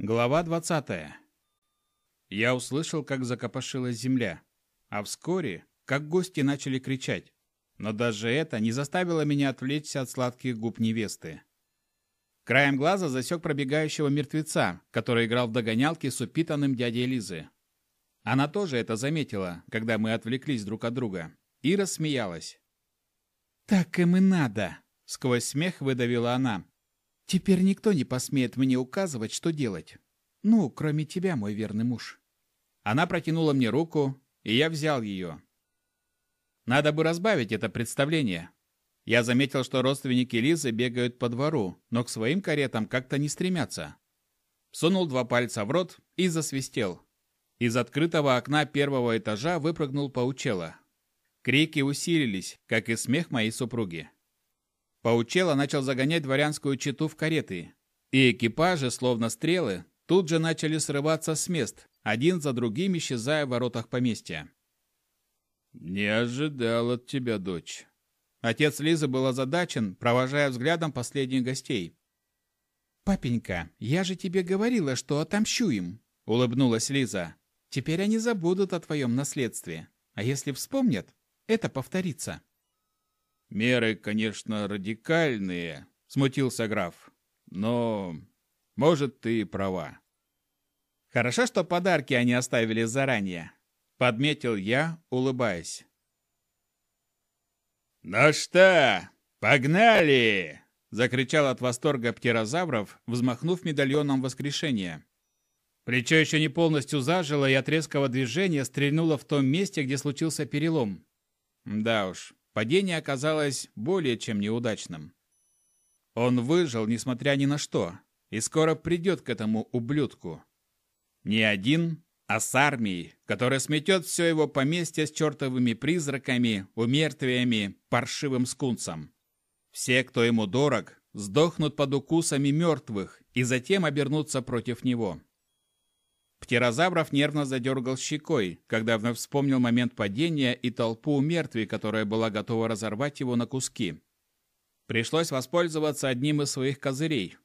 Глава 20. Я услышал, как закопошилась земля, а вскоре, как гости начали кричать. Но даже это не заставило меня отвлечься от сладких губ невесты. Краем глаза засек пробегающего мертвеца, который играл в догонялки с упитанным дядей Лизы. Она тоже это заметила, когда мы отвлеклись друг от друга, и рассмеялась. «Так им и надо!» — сквозь смех выдавила она. Теперь никто не посмеет мне указывать, что делать. Ну, кроме тебя, мой верный муж. Она протянула мне руку, и я взял ее. Надо бы разбавить это представление. Я заметил, что родственники Лизы бегают по двору, но к своим каретам как-то не стремятся. Сунул два пальца в рот и засвистел. Из открытого окна первого этажа выпрыгнул паучело. Крики усилились, как и смех моей супруги. Паучело начал загонять дворянскую чету в кареты, и экипажи, словно стрелы, тут же начали срываться с мест, один за другим исчезая в воротах поместья. «Не ожидал от тебя, дочь». Отец Лизы был озадачен, провожая взглядом последних гостей. «Папенька, я же тебе говорила, что отомщу им», — улыбнулась Лиза. «Теперь они забудут о твоем наследстве, а если вспомнят, это повторится». Меры, конечно, радикальные, смутился граф. Но, может, ты и права. Хорошо, что подарки они оставили заранее, подметил я, улыбаясь. Ну что, погнали! закричал от восторга птерозавров, взмахнув медальоном воскрешения. Плечо еще не полностью зажило и от резкого движения стрельнуло в том месте, где случился перелом. Да уж, Падение оказалось более чем неудачным. Он выжил, несмотря ни на что, и скоро придет к этому ублюдку. Не один, а с армией, которая сметет все его поместье с чертовыми призраками, умертвиями, паршивым скунсом. Все, кто ему дорог, сдохнут под укусами мертвых и затем обернутся против него. Птерозавров нервно задергал щекой, когда вновь вспомнил момент падения и толпу мертвей, которая была готова разорвать его на куски. Пришлось воспользоваться одним из своих козырей.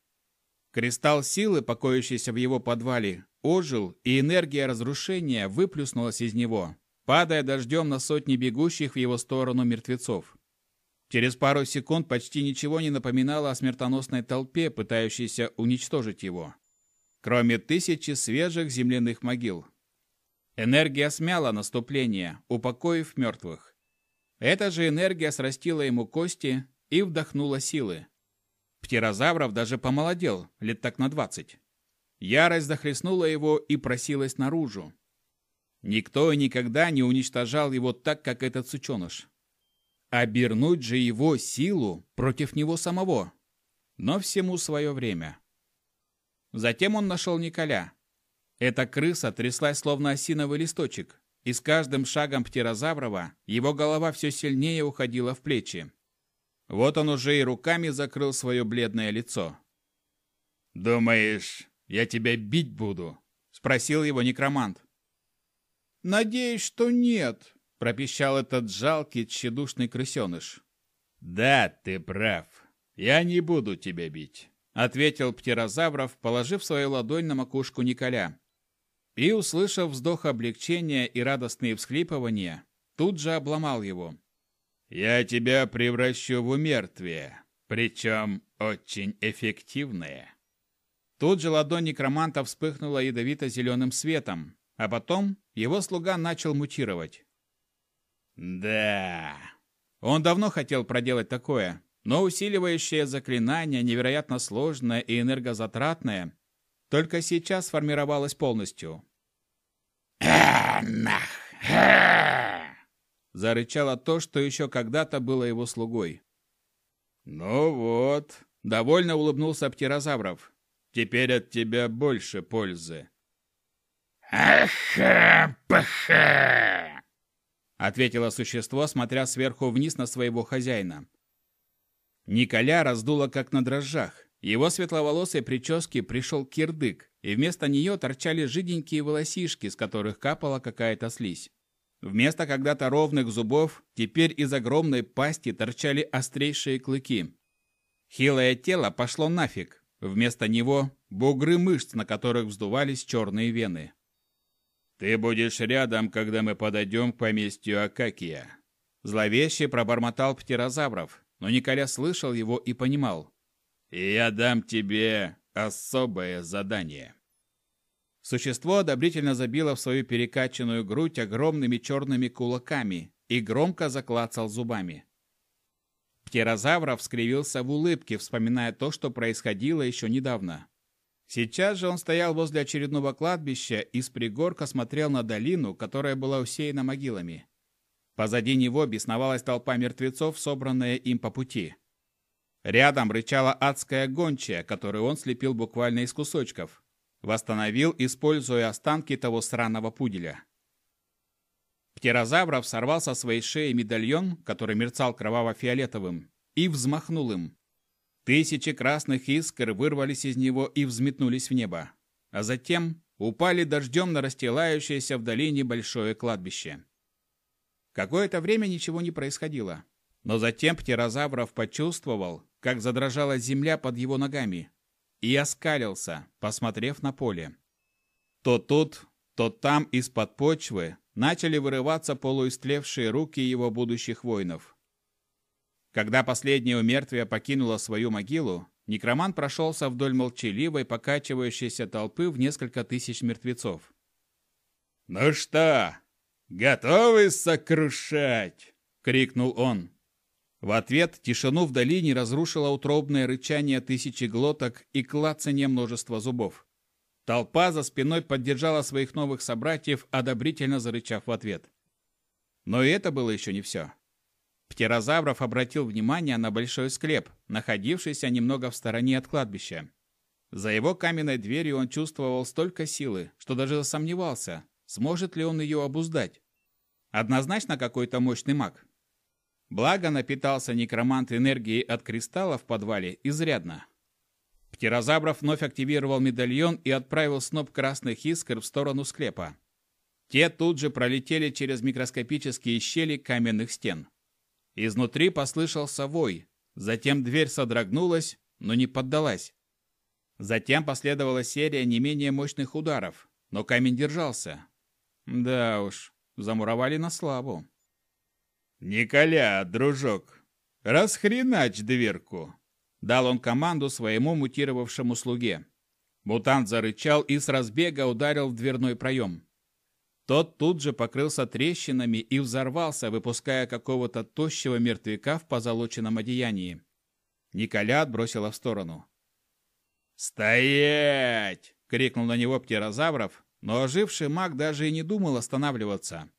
Кристалл силы, покоящийся в его подвале, ожил, и энергия разрушения выплюснулась из него, падая дождем на сотни бегущих в его сторону мертвецов. Через пару секунд почти ничего не напоминало о смертоносной толпе, пытающейся уничтожить его кроме тысячи свежих земляных могил. Энергия смяла наступление, упокоив мертвых. Эта же энергия срастила ему кости и вдохнула силы. Птерозавров даже помолодел, лет так на двадцать. Ярость захлестнула его и просилась наружу. Никто и никогда не уничтожал его так, как этот сученыш. Обернуть же его силу против него самого. Но всему свое время. Затем он нашел Николя. Эта крыса тряслась словно осиновый листочек, и с каждым шагом птерозаврова его голова все сильнее уходила в плечи. Вот он уже и руками закрыл свое бледное лицо. «Думаешь, я тебя бить буду?» — спросил его некромант. «Надеюсь, что нет», — пропищал этот жалкий, тщедушный крысеныш. «Да, ты прав. Я не буду тебя бить ответил Птерозавров, положив свою ладонь на макушку Николя. И, услышав вздох облегчения и радостные всхлипывания, тут же обломал его. «Я тебя превращу в умертвие, причем очень эффективное». Тут же ладонь некроманта вспыхнула ядовито-зеленым светом, а потом его слуга начал мутировать. «Да...» Он давно хотел проделать такое, но усиливающее заклинание, невероятно сложное и энергозатратное, только сейчас сформировалось полностью. Зарычало то, что еще когда-то было его слугой. «Ну вот», — довольно улыбнулся Птерозавров. «Теперь от тебя больше пользы». «Аха-паха!» — ответило существо, смотря сверху вниз на своего хозяина. Николя раздуло как на дрожжах. Его светловолосой прическе пришел кирдык, и вместо нее торчали жиденькие волосишки, с которых капала какая-то слизь. Вместо когда-то ровных зубов теперь из огромной пасти торчали острейшие клыки. Хилое тело пошло нафиг. Вместо него бугры мышц, на которых вздувались черные вены. «Ты будешь рядом, когда мы подойдем к поместью Акакия», Зловеще пробормотал птерозавров, но Николя слышал его и понимал. «И я дам тебе особое задание». Существо одобрительно забило в свою перекачанную грудь огромными черными кулаками и громко заклацал зубами. Птерозавров скривился в улыбке, вспоминая то, что происходило еще недавно. Сейчас же он стоял возле очередного кладбища и с пригорка смотрел на долину, которая была усеяна могилами. Позади него бесновалась толпа мертвецов, собранная им по пути. Рядом рычала адская гончая, которую он слепил буквально из кусочков. Восстановил, используя останки того сраного пуделя. Птерозавров сорвал со своей шеи медальон, который мерцал кроваво-фиолетовым, и взмахнул им. Тысячи красных искр вырвались из него и взметнулись в небо, а затем упали дождем на расстилающееся в долине большое кладбище. Какое-то время ничего не происходило. Но затем Птерозавров почувствовал, как задрожала земля под его ногами, и оскалился, посмотрев на поле. То тут, то там из-под почвы начали вырываться полуистлевшие руки его будущих воинов. Когда последнее умертвие покинуло свою могилу, некроман прошелся вдоль молчаливой, покачивающейся толпы в несколько тысяч мертвецов. «Ну что, «Готовы сокрушать!» — крикнул он. В ответ тишину в долине разрушило утробное рычание тысячи глоток и клацанье множества зубов. Толпа за спиной поддержала своих новых собратьев, одобрительно зарычав в ответ. Но и это было еще не все. Птерозавров обратил внимание на большой склеп, находившийся немного в стороне от кладбища. За его каменной дверью он чувствовал столько силы, что даже засомневался, сможет ли он ее обуздать. Однозначно какой-то мощный маг. Благо напитался некромант энергией от кристалла в подвале изрядно. Птерозавров вновь активировал медальон и отправил сноп красных искр в сторону склепа. Те тут же пролетели через микроскопические щели каменных стен. Изнутри послышался вой, затем дверь содрогнулась, но не поддалась. Затем последовала серия не менее мощных ударов, но камень держался. Да уж, Замуровали на славу. «Николя, дружок, расхренач дверку!» Дал он команду своему мутировавшему слуге. Мутант зарычал и с разбега ударил в дверной проем. Тот тут же покрылся трещинами и взорвался, выпуская какого-то тощего мертвяка в позолоченном одеянии. Николя отбросила в сторону. «Стоять!» — крикнул на него птерозавров, но оживший маг даже и не думал останавливаться.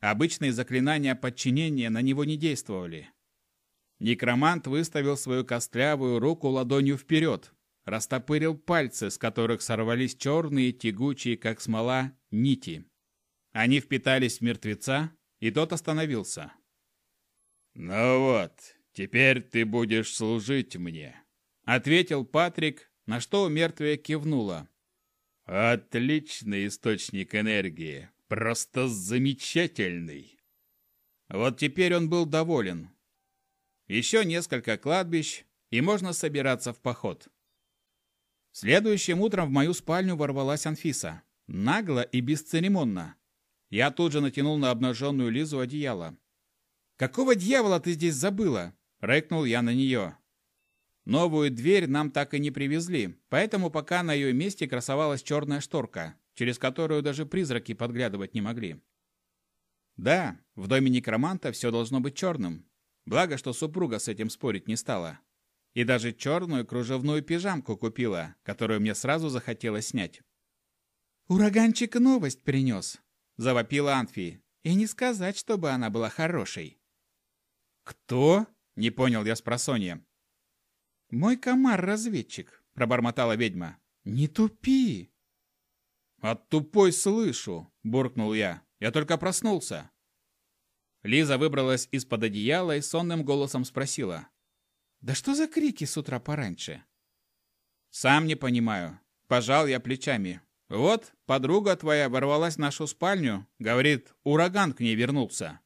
Обычные заклинания подчинения на него не действовали. Некромант выставил свою костлявую руку ладонью вперед, растопырил пальцы, с которых сорвались черные, тягучие, как смола, нити. Они впитались в мертвеца, и тот остановился. «Ну вот, теперь ты будешь служить мне», — ответил Патрик, на что у мертвия кивнула. Отличный источник энергии. Просто замечательный. Вот теперь он был доволен. Еще несколько кладбищ, и можно собираться в поход. Следующим утром в мою спальню ворвалась Анфиса. Нагло и бесцеремонно. Я тут же натянул на обнаженную Лизу одеяло. «Какого дьявола ты здесь забыла?» – рыкнул я на нее. Новую дверь нам так и не привезли, поэтому пока на ее месте красовалась черная шторка, через которую даже призраки подглядывать не могли. Да, в доме некроманта все должно быть черным. Благо, что супруга с этим спорить не стала. И даже черную кружевную пижамку купила, которую мне сразу захотелось снять. «Ураганчик новость принес», — завопила Анфи. «И не сказать, чтобы она была хорошей». «Кто?» — не понял я с просонья. «Мой комар-разведчик», — пробормотала ведьма. «Не тупи!» «От тупой слышу!» — буркнул я. «Я только проснулся!» Лиза выбралась из-под одеяла и сонным голосом спросила. «Да что за крики с утра пораньше?» «Сам не понимаю». Пожал я плечами. «Вот, подруга твоя ворвалась в нашу спальню. Говорит, ураган к ней вернулся».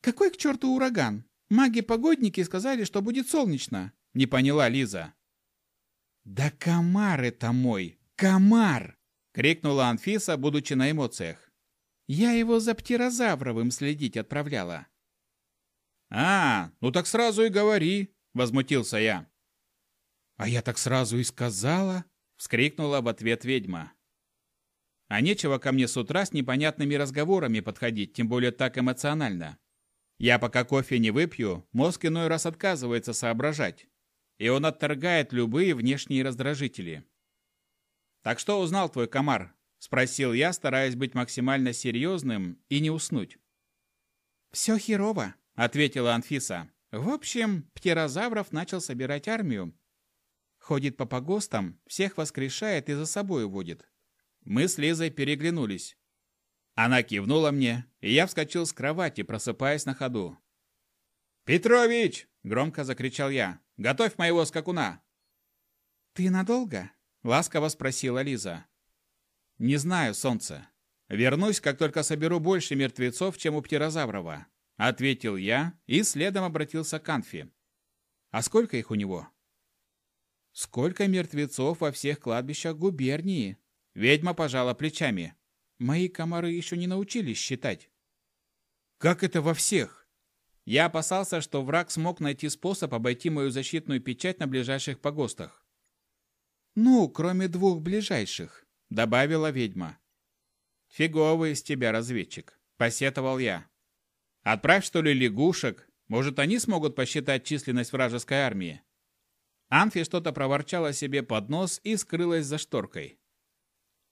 «Какой к черту ураган? Маги-погодники сказали, что будет солнечно. Не поняла Лиза. «Да комар это мой! Комар!» — крикнула Анфиса, будучи на эмоциях. «Я его за птерозавровым следить отправляла». «А, ну так сразу и говори!» — возмутился я. «А я так сразу и сказала!» — вскрикнула в ответ ведьма. А нечего ко мне с утра с непонятными разговорами подходить, тем более так эмоционально. Я пока кофе не выпью, мозг иной раз отказывается соображать, и он отторгает любые внешние раздражители. «Так что узнал твой комар?» – спросил я, стараясь быть максимально серьезным и не уснуть. «Все херово», – ответила Анфиса. «В общем, птерозавров начал собирать армию. Ходит по погостам, всех воскрешает и за собой уводит. Мы с Лизой переглянулись. Она кивнула мне, и я вскочил с кровати, просыпаясь на ходу. «Петрович!» — громко закричал я. «Готовь моего скакуна!» «Ты надолго?» — ласково спросила Лиза. «Не знаю, солнце. Вернусь, как только соберу больше мертвецов, чем у птерозаврова», — ответил я и следом обратился к Анфи. «А сколько их у него?» «Сколько мертвецов во всех кладбищах губернии?» Ведьма пожала плечами. Мои комары еще не научились считать. Как это во всех? Я опасался, что враг смог найти способ обойти мою защитную печать на ближайших погостах. Ну, кроме двух ближайших, добавила ведьма. Фиговый из тебя разведчик, посетовал я. Отправь что ли лягушек, может, они смогут посчитать численность вражеской армии. Анфи что-то проворчала себе под нос и скрылась за шторкой.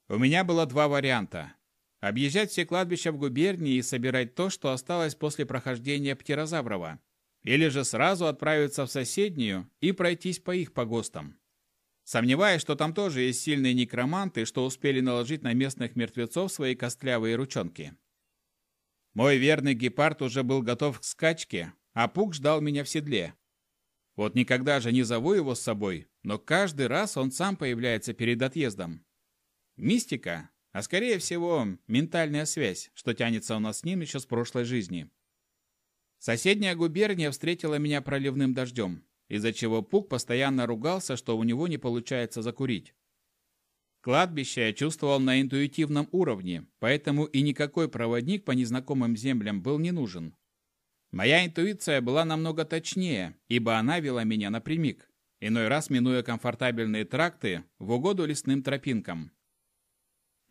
У меня было два варианта. Объезжать все кладбища в губернии и собирать то, что осталось после прохождения Птерозаврова. Или же сразу отправиться в соседнюю и пройтись по их погостам. Сомневаюсь, что там тоже есть сильные некроманты, что успели наложить на местных мертвецов свои костлявые ручонки. Мой верный гепард уже был готов к скачке, а Пук ждал меня в седле. Вот никогда же не зову его с собой, но каждый раз он сам появляется перед отъездом. Мистика, а скорее всего ментальная связь, что тянется у нас с ним еще с прошлой жизни. Соседняя губерния встретила меня проливным дождем, из-за чего Пук постоянно ругался, что у него не получается закурить. Кладбище я чувствовал на интуитивном уровне, поэтому и никакой проводник по незнакомым землям был не нужен. Моя интуиция была намного точнее, ибо она вела меня напрямик, иной раз минуя комфортабельные тракты в угоду лесным тропинкам.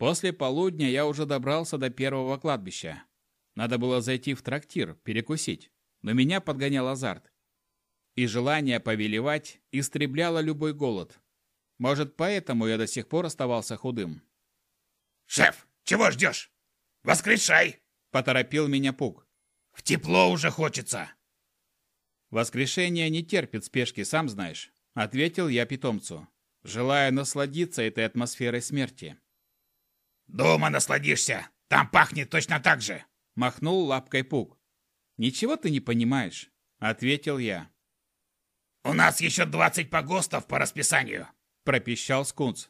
После полудня я уже добрался до первого кладбища. Надо было зайти в трактир, перекусить, но меня подгонял азарт. И желание повелевать истребляло любой голод. Может, поэтому я до сих пор оставался худым. «Шеф, чего ждешь? Воскрешай!» – поторопил меня Пук. «В тепло уже хочется!» «Воскрешение не терпит спешки, сам знаешь», – ответил я питомцу, желая насладиться этой атмосферой смерти. «Дома насладишься! Там пахнет точно так же!» Махнул лапкой Пук. «Ничего ты не понимаешь», — ответил я. «У нас еще двадцать погостов по расписанию», — пропищал Скунс.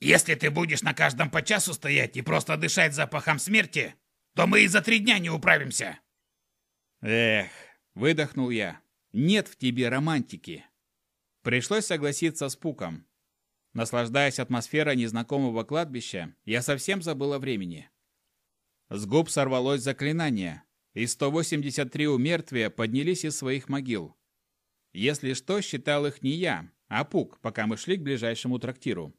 «Если ты будешь на каждом по часу стоять и просто дышать запахом смерти, то мы и за три дня не управимся». «Эх», — выдохнул я, — «нет в тебе романтики». Пришлось согласиться с Пуком. Наслаждаясь атмосферой незнакомого кладбища, я совсем забыл о времени. С губ сорвалось заклинание, и 183 умертвия поднялись из своих могил. Если что, считал их не я, а Пук, пока мы шли к ближайшему трактиру.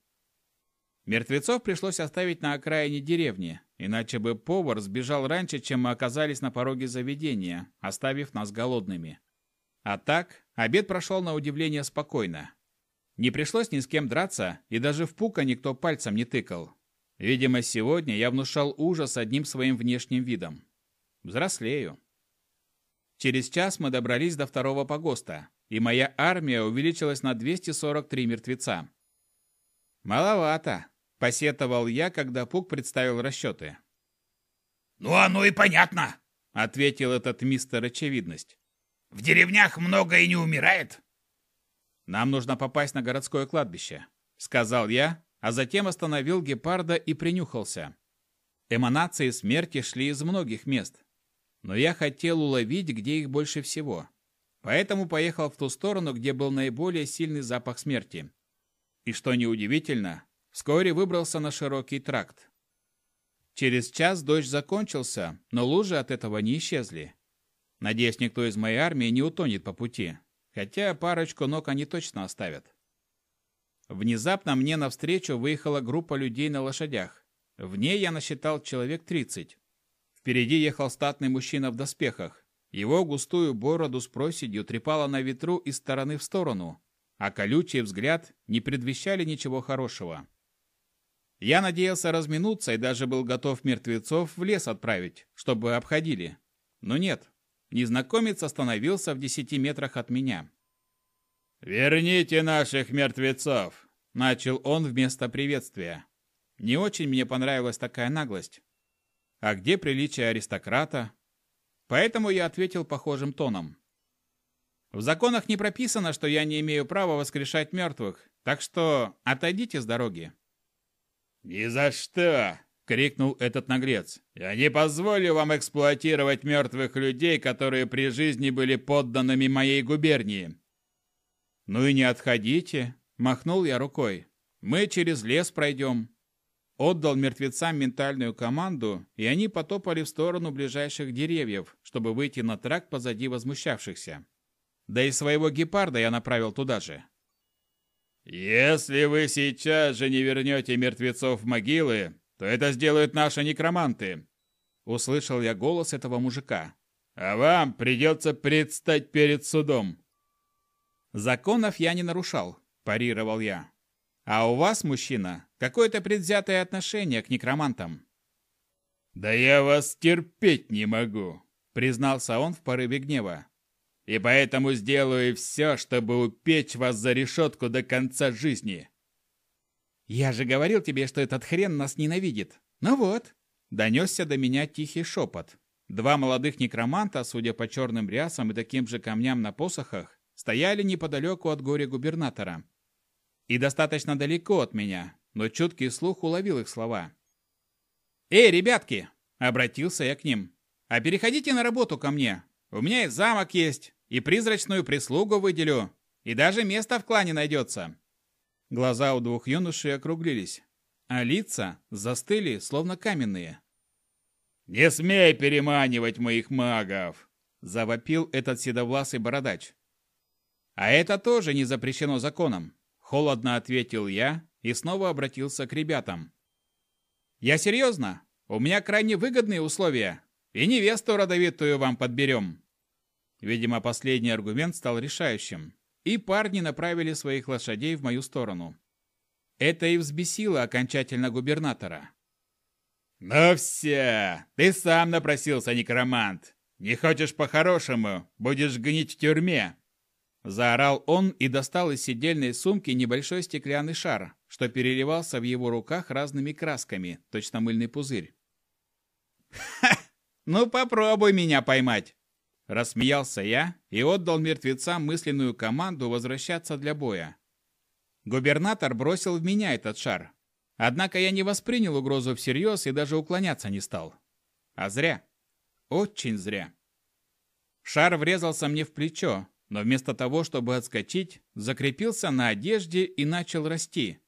Мертвецов пришлось оставить на окраине деревни, иначе бы повар сбежал раньше, чем мы оказались на пороге заведения, оставив нас голодными. А так, обед прошел на удивление спокойно. Не пришлось ни с кем драться, и даже в пука никто пальцем не тыкал. Видимо, сегодня я внушал ужас одним своим внешним видом. Взрослею. Через час мы добрались до второго погоста, и моя армия увеличилась на 243 мертвеца. «Маловато», — посетовал я, когда Пук представил расчеты. «Ну, оно и понятно», — ответил этот мистер Очевидность. «В деревнях много и не умирает. «Нам нужно попасть на городское кладбище», — сказал я, а затем остановил гепарда и принюхался. Эманации смерти шли из многих мест, но я хотел уловить, где их больше всего. Поэтому поехал в ту сторону, где был наиболее сильный запах смерти. И что неудивительно, вскоре выбрался на широкий тракт. Через час дождь закончился, но лужи от этого не исчезли. Надеюсь, никто из моей армии не утонет по пути, хотя парочку ног они точно оставят. Внезапно мне навстречу выехала группа людей на лошадях. В ней я насчитал человек 30. Впереди ехал статный мужчина в доспехах. Его густую бороду с проседью трепало на ветру из стороны в сторону, а колючий взгляд не предвещали ничего хорошего. Я надеялся разминуться и даже был готов мертвецов в лес отправить, чтобы обходили. Но нет, незнакомец остановился в десяти метрах от меня. «Верните наших мертвецов!» – начал он вместо приветствия. Не очень мне понравилась такая наглость. А где приличие аристократа? Поэтому я ответил похожим тоном. В законах не прописано, что я не имею права воскрешать мертвых, так что отойдите с дороги. «Ни за что!» — крикнул этот наглец. «Я не позволю вам эксплуатировать мертвых людей, которые при жизни были подданными моей губернии». «Ну и не отходите», — махнул я рукой. «Мы через лес пройдем». Отдал мертвецам ментальную команду, и они потопали в сторону ближайших деревьев, чтобы выйти на тракт позади возмущавшихся. Да и своего гепарда я направил туда же. «Если вы сейчас же не вернете мертвецов в могилы, то это сделают наши некроманты», — услышал я голос этого мужика. «А вам придется предстать перед судом». «Законов я не нарушал», – парировал я. «А у вас, мужчина, какое-то предвзятое отношение к некромантам». «Да я вас терпеть не могу», – признался он в порыве гнева и поэтому сделаю все, чтобы упечь вас за решетку до конца жизни». «Я же говорил тебе, что этот хрен нас ненавидит. Ну вот». Донесся до меня тихий шепот. Два молодых некроманта, судя по черным рясам и таким же камням на посохах, стояли неподалеку от горя губернатора. И достаточно далеко от меня, но чуткий слух уловил их слова. «Эй, ребятки!» — обратился я к ним. «А переходите на работу ко мне. У меня и замок есть, и призрачную прислугу выделю, и даже место в клане найдется». Глаза у двух юношей округлились, а лица застыли, словно каменные. «Не смей переманивать моих магов!» – завопил этот седовласый бородач. «А это тоже не запрещено законом», – холодно ответил я и снова обратился к ребятам. «Я серьезно. У меня крайне выгодные условия, и невесту родовитую вам подберем. Видимо, последний аргумент стал решающим, и парни направили своих лошадей в мою сторону. Это и взбесило окончательно губернатора. «Ну все, ты сам напросился, некромант. Не хочешь по-хорошему, будешь гнить в тюрьме!» Заорал он и достал из сидельной сумки небольшой стеклянный шар, что переливался в его руках разными красками, точно мыльный пузырь. «Ха! Ну попробуй меня поймать!» Рассмеялся я и отдал мертвецам мысленную команду возвращаться для боя. Губернатор бросил в меня этот шар. Однако я не воспринял угрозу всерьез и даже уклоняться не стал. А зря. Очень зря. Шар врезался мне в плечо, но вместо того, чтобы отскочить, закрепился на одежде и начал расти.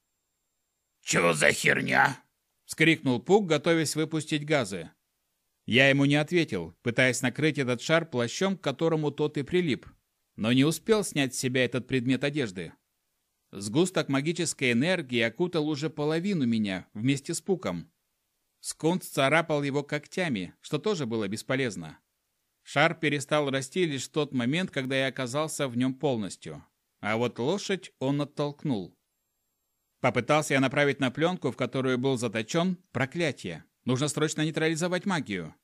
«Чё за херня?» — вскрикнул Пук, готовясь выпустить газы. Я ему не ответил, пытаясь накрыть этот шар плащом, к которому тот и прилип, но не успел снять с себя этот предмет одежды. Сгусток магической энергии окутал уже половину меня вместе с пуком. Скунт царапал его когтями, что тоже было бесполезно. Шар перестал расти лишь в тот момент, когда я оказался в нем полностью. А вот лошадь он оттолкнул. Попытался я направить на пленку, в которую был заточен, проклятие. Нужно срочно нейтрализовать магию.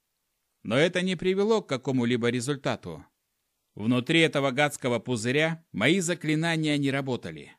Но это не привело к какому-либо результату. Внутри этого гадского пузыря мои заклинания не работали.